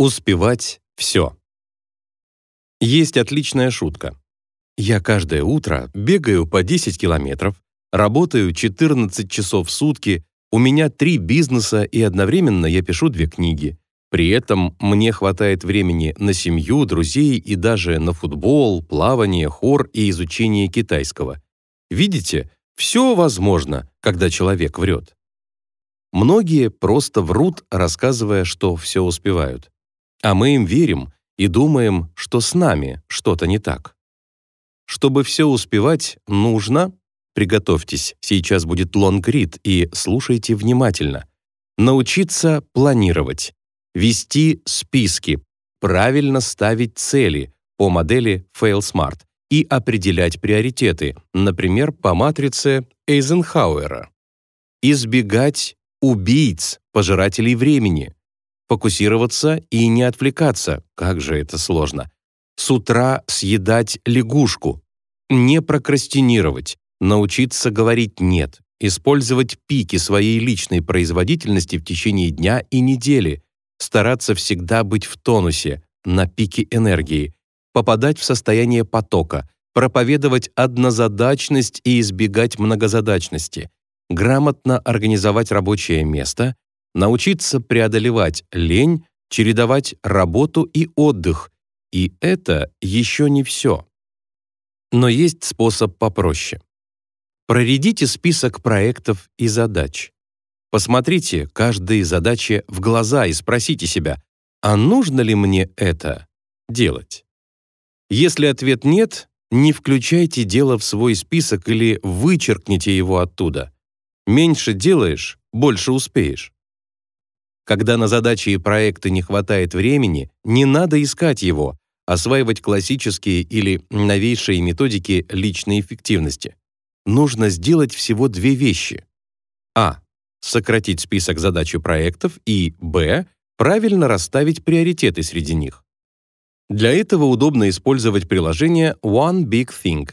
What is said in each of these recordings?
Успевать все. Есть отличная шутка. Я каждое утро бегаю по 10 километров, работаю 14 часов в сутки, у меня три бизнеса и одновременно я пишу две книги. При этом мне хватает времени на семью, друзей и даже на футбол, плавание, хор и изучение китайского. Видите, все возможно, когда человек врет. Многие просто врут, рассказывая, что все успевают. А мы им верим и думаем, что с нами что-то не так. Чтобы все успевать, нужно, приготовьтесь, сейчас будет лонгрид и слушайте внимательно, научиться планировать, вести списки, правильно ставить цели по модели Fail Smart и определять приоритеты, например, по матрице Эйзенхауэра. Избегать убийц, пожирателей времени, фокусироваться и не отвлекаться, как же это сложно. С утра съедать лягушку, не прокрастинировать, научиться говорить «нет», использовать пики своей личной производительности в течение дня и недели, стараться всегда быть в тонусе, на пике энергии, попадать в состояние потока, проповедовать однозадачность и избегать многозадачности, грамотно организовать рабочее место, научиться преодолевать лень, чередовать работу и отдых. И это еще не все. Но есть способ попроще. Проредите список проектов и задач. Посмотрите каждой задаче в глаза и спросите себя, а нужно ли мне это делать? Если ответ нет, не включайте дело в свой список или вычеркните его оттуда. Меньше делаешь, больше успеешь. Когда на задачи и проекты не хватает времени, не надо искать его, осваивать классические или новейшие методики личной эффективности. Нужно сделать всего две вещи. А. Сократить список задач и проектов и Б. Правильно расставить приоритеты среди них. Для этого удобно использовать приложение One Big Thing,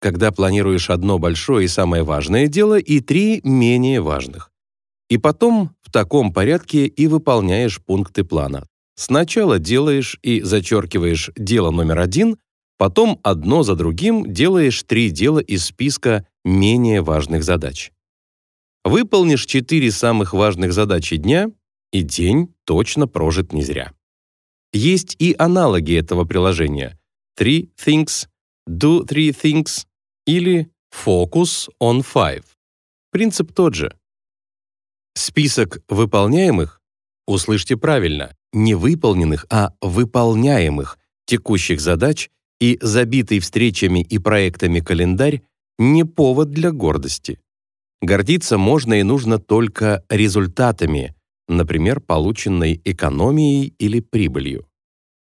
когда планируешь одно большое и самое важное дело и три менее важных. И потом в таком порядке и выполняешь пункты плана. Сначала делаешь и зачеркиваешь дело номер один, потом одно за другим делаешь три дела из списка менее важных задач. Выполнишь четыре самых важных задачи дня, и день точно прожит не зря. Есть и аналоги этого приложения. Three Things, Do Three Things или Focus on Five. Принцип тот же. Список выполняемых, услышьте правильно, не выполненных, а выполняемых текущих задач и забитый встречами и проектами календарь не повод для гордости. Гордиться можно и нужно только результатами, например, полученной экономией или прибылью.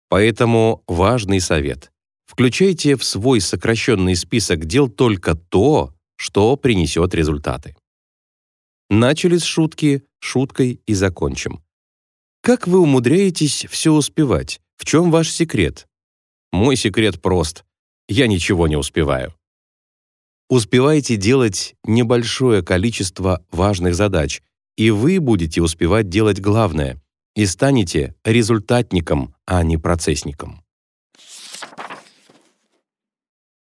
Поэтому важный совет. Включайте в свой сокращенный список дел только то, что принесет результаты. Начали с шутки, шуткой и закончим. Как вы умудряетесь все успевать? В чем ваш секрет? Мой секрет прост. Я ничего не успеваю. Успевайте делать небольшое количество важных задач, и вы будете успевать делать главное и станете результатником, а не процессником.